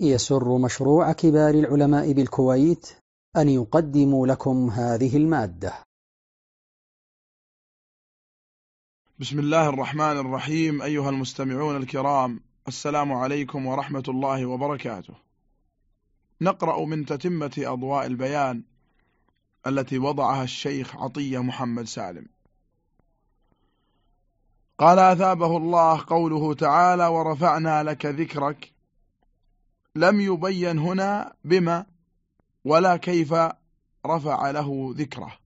يسر مشروع كبار العلماء بالكويت أن يقدم لكم هذه المادة. بسم الله الرحمن الرحيم أيها المستمعون الكرام السلام عليكم ورحمة الله وبركاته. نقرأ من تتمة أضواء البيان التي وضعها الشيخ عطية محمد سالم. قال أثابه الله قوله تعالى ورفعنا لك ذكرك لم يبين هنا بما ولا كيف رفع له ذكره.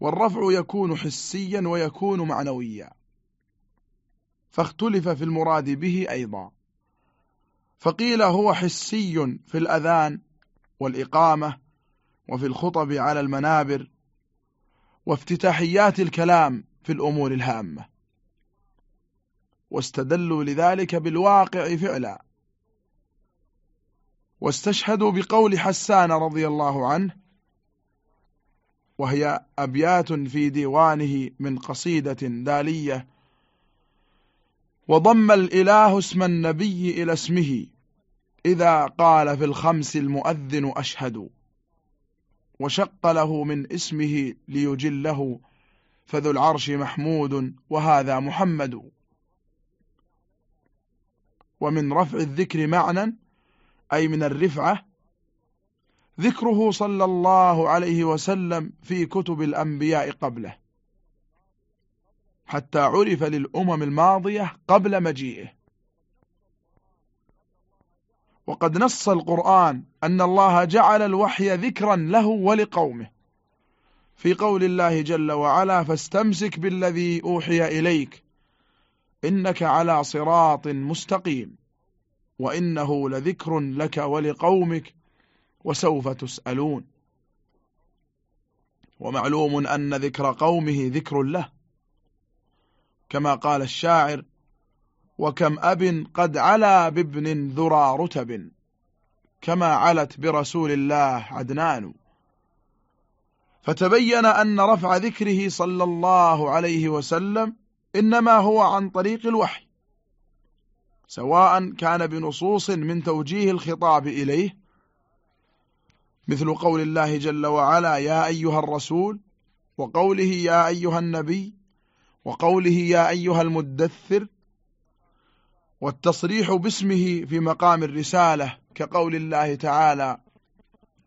والرفع يكون حسيا ويكون معنويا. فاختلف في المراد به أيضا. فقيل هو حسي في الأذان والإقامة وفي الخطب على المنابر وافتتاحيات الكلام في الأمور الهامة. واستدلوا لذلك بالواقع فعلا. واستشهدوا بقول حسان رضي الله عنه وهي أبيات في ديوانه من قصيدة دالية وضم الإله اسم النبي إلى اسمه إذا قال في الخمس المؤذن أشهد وشق له من اسمه ليجله فذو العرش محمود وهذا محمد. ومن رفع الذكر معنى أي من الرفعة ذكره صلى الله عليه وسلم في كتب الأنبياء قبله حتى عرف للأمم الماضية قبل مجيئه. وقد نص القرآن أن الله جعل الوحي ذكرا له ولقومه. في قول الله جل وعلا فاستمسك بالذي أوحي إليك إنك على صراط مستقيم وإنه لذكر لك ولقومك وسوف تسألون. ومعلوم أن ذكر قومه ذكر له كما قال الشاعر وكم أب قد علا بابن ذرى رتب كما علت برسول الله عدنان فتبين أن رفع ذكره صلى الله عليه وسلم إنما هو عن طريق الوحي. سواء كان بنصوص من توجيه الخطاب إليه مثل قول الله جل وعلا يا أيها الرسول وقوله يا أيها النبي وقوله يا أيها المدثر والتصريح باسمه في مقام الرسالة كقول الله تعالى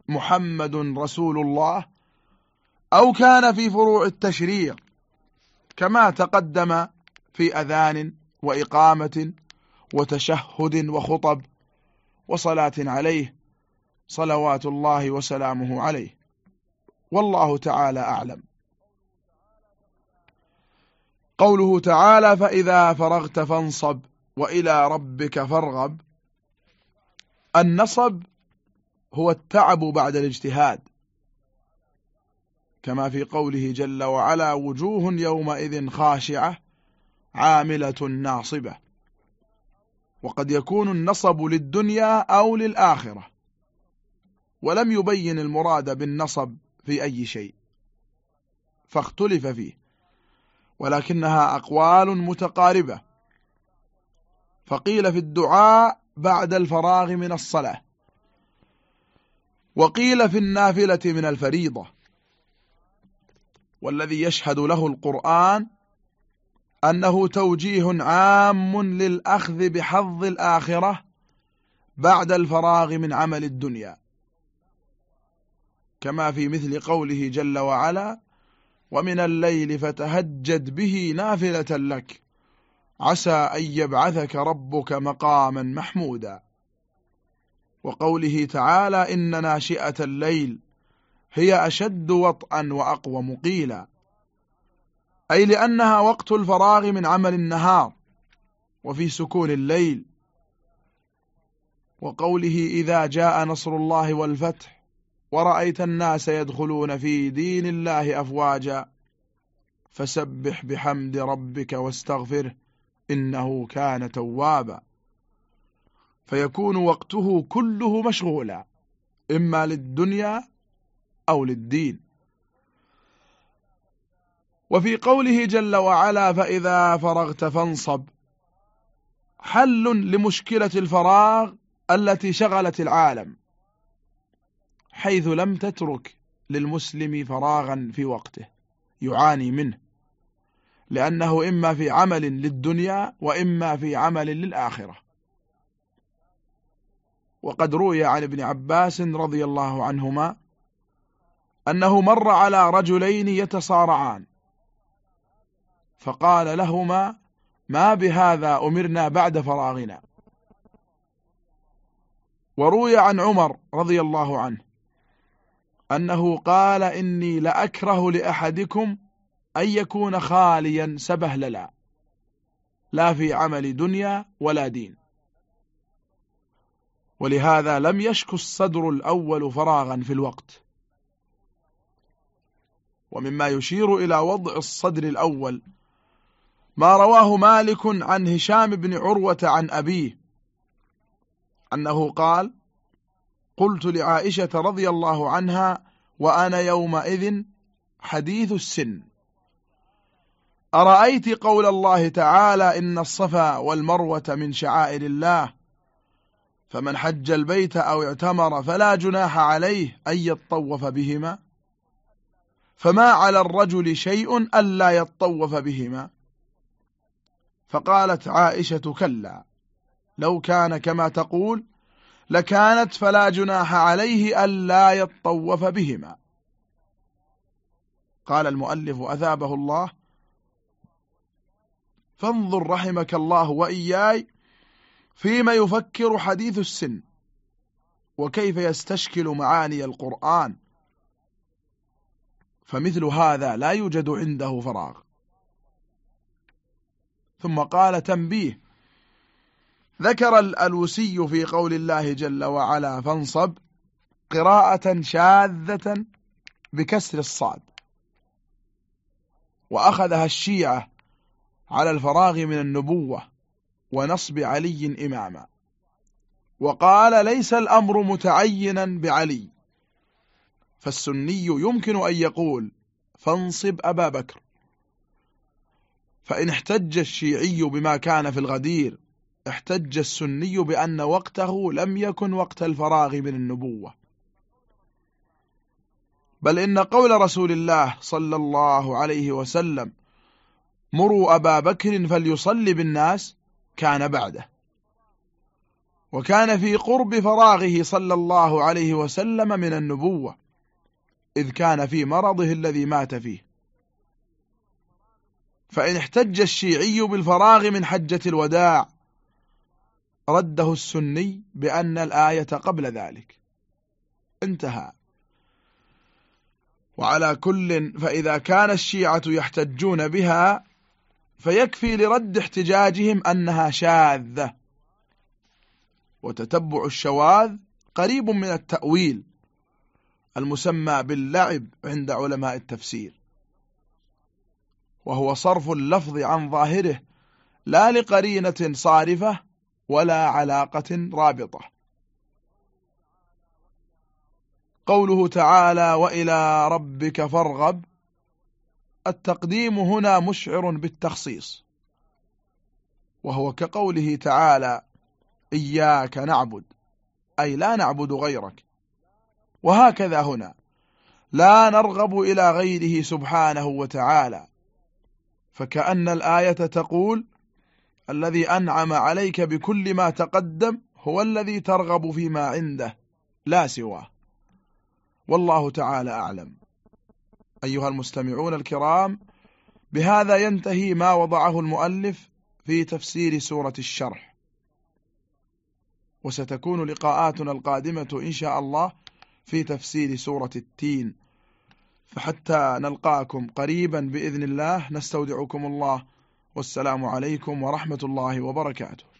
محمد رسول الله أو كان في فروع التشريع كما تقدم في أذان وإقامة وتشهد وخطب وصلاة عليه صلوات الله وسلامه عليه. والله تعالى أعلم. قوله تعالى فإذا فرغت فانصب وإلى ربك فارغب النصب هو التعب بعد الاجتهاد كما في قوله جل وعلا وجوه يومئذ خاشعة عاملة ناصبة وقد يكون النصب للدنيا أو للآخرة. ولم يبين المراد بالنصب في أي شيء. فاختلف فيه. ولكنها أقوال متقاربة. فقيل في الدعاء بعد الفراغ من الصلاة. وقيل في النافلة من الفريضة. والذي يشهد له القرآن أنه توجيه عام للأخذ بحظ الآخرة بعد الفراغ من عمل الدنيا. كما في مثل قوله جل وعلا ومن الليل فتهجد به نافلة لك عسى أن يبعثك ربك مقاما محمودا. وقوله تعالى إن ناشئة الليل هي أشد وطئا وأقوم قيلا أي لأنها وقت الفراغ من عمل النهار وفي سكون الليل. وقوله إذا جاء نصر الله والفتح ورأيت الناس يدخلون في دين الله أفواجا فسبح بحمد ربك واستغفره إنه كان توابا. فيكون وقته كله مشغولا إما للدنيا أو للدين. وفي قوله جل وعلا فإذا فرغت فانصب. حل لمشكلة الفراغ التي شغلت العالم حيث لم تترك للمسلم فراغا في وقته يعاني منه لأنه إما في عمل للدنيا وإما في عمل للآخرة. وقد روي عن ابن عباس رضي الله عنهما أنه مر على رجلين يتصارعان فقال لهما ما بهذا أمرنا بعد فراغنا. وروي عن عمر رضي الله عنه أنه قال إني لأكره لأحدكم أن يكون خاليا سبهللا لا في عمل دنيا ولا دين. ولهذا لم يشك الصدر الأول فراغا في الوقت. ومما يشير إلى وضع الصدر الأول ما رواه مالك عن هشام بن عروة عن أبيه أنه قال قلت لعائشة رضي الله عنها وأنا يومئذ حديث السن. أرأيت قول الله تعالى إن الصفا والمروة من شعائر الله فمن حج البيت أو اعتمر فلا جناح عليه أن يطوف بهما فما على الرجل شيء ألا يطوف بهما. فقالت عائشة كلا لو كان كما تقول لكانت فلا جناح عليه ألا يطوف بهما. قال المؤلف أثابه الله. فانظر رحمك الله وإياي فيما يفكر حديث السن وكيف يستشكل معاني القرآن. فمثل هذا لا يوجد عنده فراغ. ثم قال تنبيه. ذكر الألوسي في قول الله جل وعلا فانصب قراءة شاذة بكسر الصاد. وأخذها الشيعة على الفراغ من النبوة ونصب علي إماما. وقال ليس الأمر متعينا بعلي. فالسني يمكن أن يقول فانصب أبا بكر. فإن احتج الشيعي بما كان في الغدير احتج السني بأن وقته لم يكن وقت الفراغ من النبوة. بل إن قول رسول الله صلى الله عليه وسلم مروا أبا بكر فليصلي بالناس كان بعده. وكان في قرب فراغه صلى الله عليه وسلم من النبوة إذ كان في مرضه الذي مات فيه. فإن احتج الشيعي بالفراغ من حجة الوداع رده السني بأن الآية قبل ذلك. انتهى. وعلى كل فإذا كان الشيعة يحتجون بها فيكفي لرد احتجاجهم أنها شاذة. وتتبع الشواذ قريب من التأويل المسمى باللعب عند علماء التفسير. وهو صرف اللفظ عن ظاهره لا لقرينة صارفة ولا علاقة رابطة. قوله تعالى وإلى ربك فارغب التقديم هنا مشعر بالتخصيص وهو كقوله تعالى إياك نعبد أي لا نعبد غيرك. وهكذا هنا لا نرغب إلى غيره سبحانه وتعالى فكأن الآية تقول الذي أنعم عليك بكل ما تقدم هو الذي ترغب فيما عنده لا سواه. والله تعالى أعلم. أيها المستمعون الكرام بهذا ينتهي ما وضعه المؤلف في تفسير سورة الشرح. وستكون لقاءاتنا القادمة إن شاء الله في تفسير سورة التين. فحتى نلقاكم قريبا بإذن الله نستودعكم الله. والسلام عليكم ورحمة الله وبركاته.